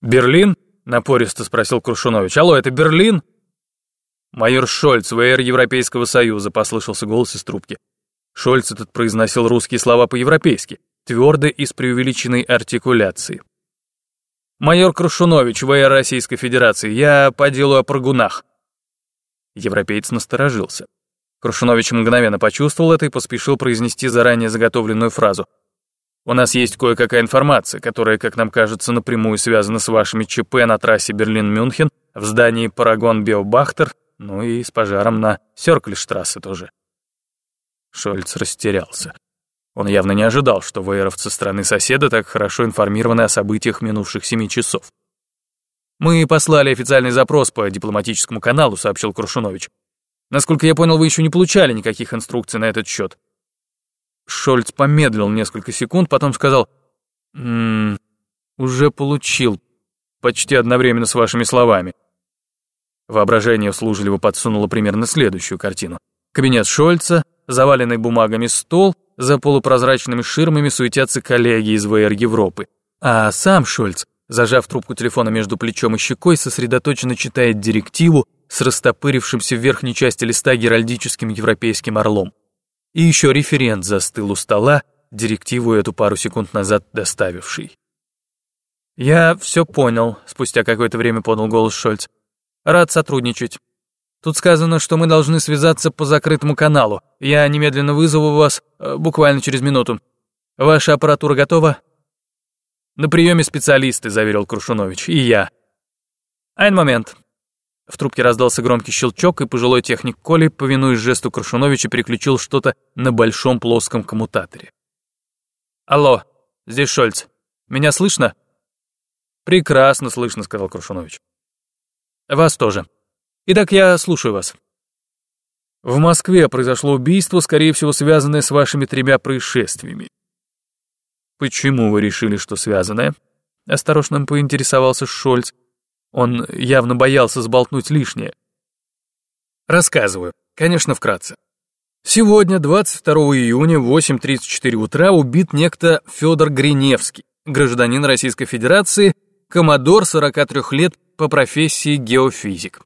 «Берлин?» — напористо спросил Крушунович. «Алло, это Берлин?» «Майор Шольц, ВР Европейского Союза», — послышался голос из трубки. Шольц этот произносил русские слова по-европейски, твердо и с преувеличенной артикуляцией. «Майор Крушунович, ВР Российской Федерации, я по делу о прыгунах». Европеец насторожился. Крушунович мгновенно почувствовал это и поспешил произнести заранее заготовленную фразу. «У нас есть кое-какая информация, которая, как нам кажется, напрямую связана с вашими ЧП на трассе Берлин-Мюнхен, в здании Парагон Биобахтер ну и с пожаром на Сёрклиштрассе тоже. Шольц растерялся. Он явно не ожидал, что ВРовцы страны соседа так хорошо информированы о событиях минувших семи часов. «Мы послали официальный запрос по дипломатическому каналу», — сообщил Крушунович. «Насколько я понял, вы еще не получали никаких инструкций на этот счет». Шольц помедлил несколько секунд, потом сказал, «М -м, «Уже получил, почти одновременно с вашими словами». Воображение услужливо подсунуло примерно следующую картину. Кабинет Шольца, заваленный бумагами стол, за полупрозрачными ширмами суетятся коллеги из ВР Европы. А сам Шольц, зажав трубку телефона между плечом и щекой, сосредоточенно читает директиву с растопырившимся в верхней части листа геральдическим европейским орлом. И еще референт застыл у стола, директиву эту пару секунд назад доставивший. «Я все понял», — спустя какое-то время подал голос Шольц. Рад сотрудничать. Тут сказано, что мы должны связаться по закрытому каналу. Я немедленно вызову вас э, буквально через минуту. Ваша аппаратура готова? На приеме специалисты, заверил Крушунович, и я. Айн момент. В трубке раздался громкий щелчок, и пожилой техник Коли, повинуясь жесту Крушуновича, переключил что-то на большом плоском коммутаторе. «Алло, здесь Шольц. Меня слышно?» «Прекрасно слышно», — сказал Крушунович. Вас тоже. Итак, я слушаю вас. В Москве произошло убийство, скорее всего, связанное с вашими тремя происшествиями. Почему вы решили, что связанное? Осторожно поинтересовался Шольц. Он явно боялся сболтнуть лишнее. Рассказываю, конечно, вкратце. Сегодня, 22 июня, в 8.34 утра, убит некто Федор Гриневский, гражданин Российской Федерации, коммодор 43 лет по профессии геофизик.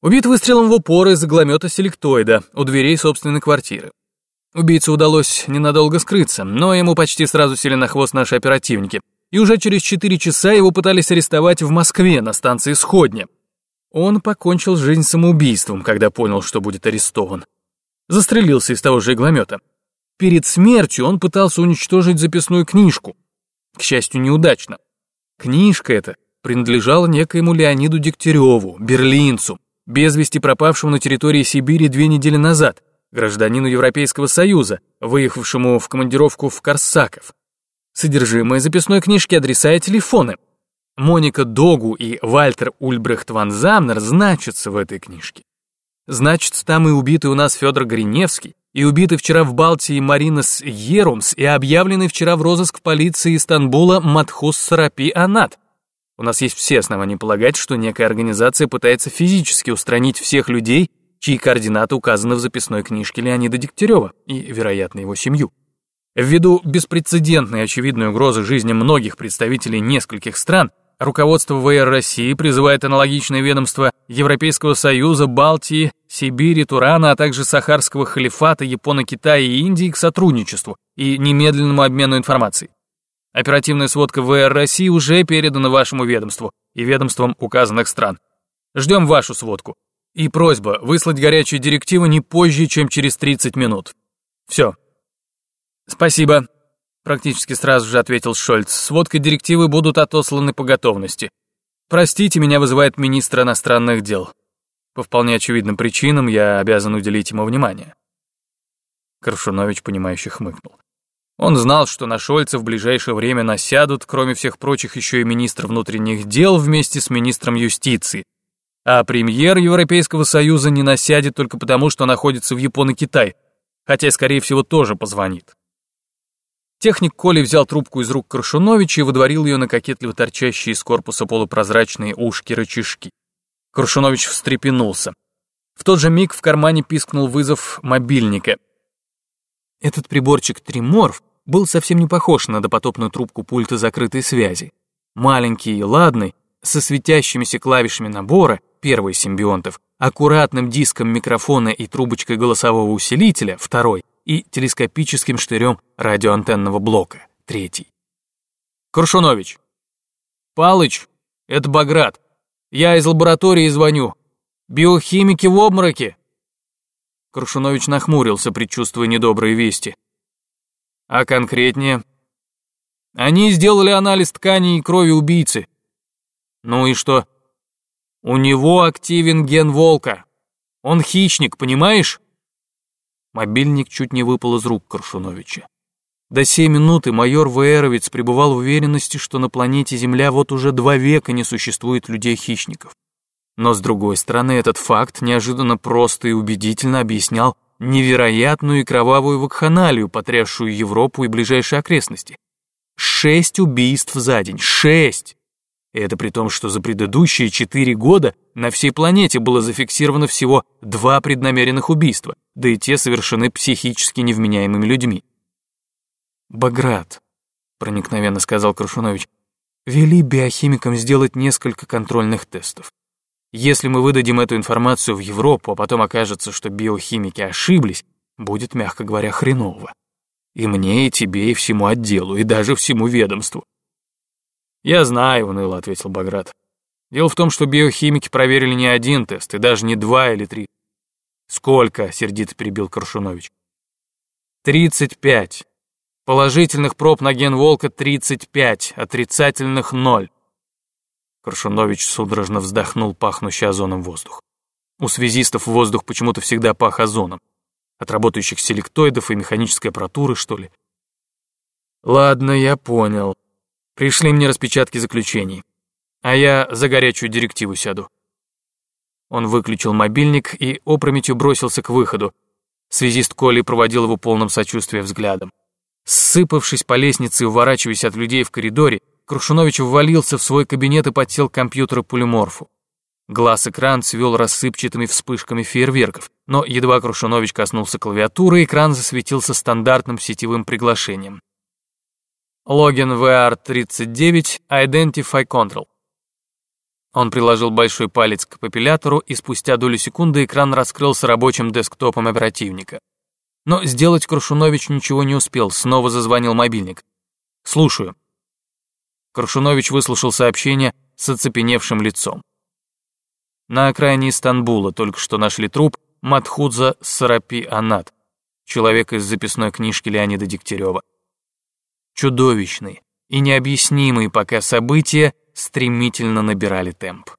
Убит выстрелом в упор из игломета селектоида у дверей собственной квартиры. Убийце удалось ненадолго скрыться, но ему почти сразу сели на хвост наши оперативники, и уже через 4 часа его пытались арестовать в Москве на станции Сходня. Он покончил жизнь самоубийством, когда понял, что будет арестован. Застрелился из того же игломета. Перед смертью он пытался уничтожить записную книжку. К счастью, неудачно. Книжка эта принадлежала некоему Леониду Дегтяреву, берлинцу, без вести пропавшему на территории Сибири две недели назад, гражданину Европейского Союза, выехавшему в командировку в Корсаков. Содержимое записной книжки, адреса и телефоны. Моника Догу и Вальтер Ульбрехт ван Замнер значатся в этой книжке. Значится, там и убитый у нас Федор Гриневский, и убитый вчера в Балтии Маринас Ерумс, и объявленный вчера в розыск в полиции Истанбула Матхус Сарапи Анат. У нас есть все основания полагать, что некая организация пытается физически устранить всех людей, чьи координаты указаны в записной книжке Леонида Дегтярева и, вероятно, его семью. Ввиду беспрецедентной очевидной угрозы жизни многих представителей нескольких стран, руководство ВР России призывает аналогичные ведомства Европейского Союза, Балтии, Сибири, Турана, а также Сахарского халифата, Японо-Китая и Индии к сотрудничеству и немедленному обмену информацией. Оперативная сводка ВР России уже передана вашему ведомству и ведомствам указанных стран. Ждем вашу сводку. И просьба выслать горячие директивы не позже, чем через 30 минут. Все. Спасибо. Практически сразу же ответил Шольц. Сводка директивы будут отосланы по готовности. Простите, меня вызывает министр иностранных дел. По вполне очевидным причинам я обязан уделить ему внимание. Крашунович, понимающе хмыкнул. Он знал, что на Шольца в ближайшее время насядут, кроме всех прочих, еще и министр внутренних дел вместе с министром юстиции. А премьер Европейского Союза не насядет только потому, что находится в Японии Китай, хотя, скорее всего, тоже позвонит. Техник Коли взял трубку из рук Крушуновича и выдворил ее на кокетливо торчащие из корпуса полупрозрачные ушки-рычажки. Крушунович встрепенулся. В тот же миг в кармане пискнул вызов мобильника. Этот приборчик Триморф был совсем не похож на допотопную трубку пульта закрытой связи. Маленький и ладный, со светящимися клавишами набора, первый симбионтов, аккуратным диском микрофона и трубочкой голосового усилителя, второй, и телескопическим штырем радиоантенного блока, третий. Крушунович. Палыч, это Баграт. Я из лаборатории звоню. Биохимики в обмороке. Крушунович нахмурился, предчувствуя недобрые вести. А конкретнее? Они сделали анализ тканей и крови убийцы. Ну и что? У него активен ген волка. Он хищник, понимаешь? Мобильник чуть не выпал из рук Коршуновича. До сей минуты майор Вэровец пребывал в уверенности, что на планете Земля вот уже два века не существует людей-хищников. Но с другой стороны, этот факт неожиданно просто и убедительно объяснял невероятную и кровавую вакханалию, потрясшую Европу и ближайшие окрестности. Шесть убийств за день. Шесть! Это при том, что за предыдущие четыре года на всей планете было зафиксировано всего два преднамеренных убийства, да и те совершены психически невменяемыми людьми. «Баграт», — проникновенно сказал Крушунович, «вели биохимикам сделать несколько контрольных тестов. Если мы выдадим эту информацию в Европу, а потом окажется, что биохимики ошиблись, будет, мягко говоря, хреново. И мне, и тебе, и всему отделу, и даже всему ведомству. «Я знаю», — уныло ответил Баграт. «Дело в том, что биохимики проверили не один тест, и даже не два или три». «Сколько?» — сердито перебил Коршунович. «Тридцать пять. Положительных проб на ген волка тридцать пять, отрицательных ноль». Коршунович судорожно вздохнул пахнущий озоном воздух. У связистов воздух почему-то всегда пах озоном. От работающих селектоидов и механической аппаратуры, что ли. «Ладно, я понял», Пришли мне распечатки заключений, а я за горячую директиву сяду. Он выключил мобильник и опрометью бросился к выходу. Связист Коли проводил его полным сочувствия взглядом. Сыпавшись по лестнице и уворачиваясь от людей в коридоре, Крушунович ввалился в свой кабинет и подсел к компьютеру полиморфу. Глаз-экран цвел рассыпчатыми вспышками фейерверков, но едва Крушунович коснулся клавиатуры, экран засветился стандартным сетевым приглашением. Логин VR39 Identify Control. Он приложил большой палец к папиллятору, и спустя долю секунды экран раскрылся рабочим десктопом оперативника. Но сделать Крушунович ничего не успел, снова зазвонил мобильник. «Слушаю». Крушунович выслушал сообщение с оцепеневшим лицом. На окраине Стамбула только что нашли труп Матхудза Сарапи Анат, человека из записной книжки Леонида Дегтярева чудовищные и необъяснимые пока события стремительно набирали темп.